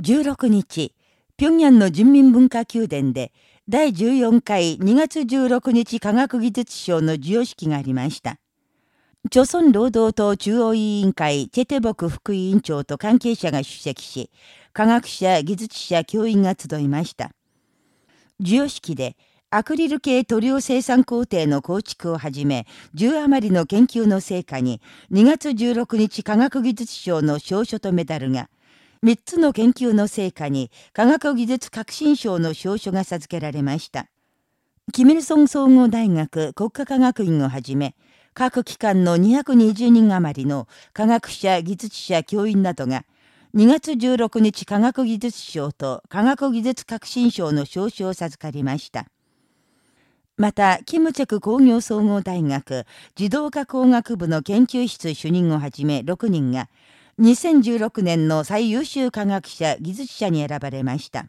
16日、平壌の人民文化宮殿で第14回2月16日科学技術賞の授与式がありました。朝鮮労働党中央委員会チェテボク副委員長と関係者が出席し、科学者、技術者、教員が集いました。授与式で、アクリル系塗料生産工程の構築をはじめ、10余りの研究の成果に、2月16日科学技術賞の証書とメダルが、3つの研究の成果に科学技術革新賞の証書が授けられました。キミルソン総合大学国家科学院をはじめ、各機関の220人余りの科学者、技術者、教員などが、2月16日科学技術賞と科学技術革新賞の証書を授かりました。また、キムチェク工業総合大学自動化工学部の研究室主任をはじめ6人が、2016年の最優秀科学者、技術者に選ばれました。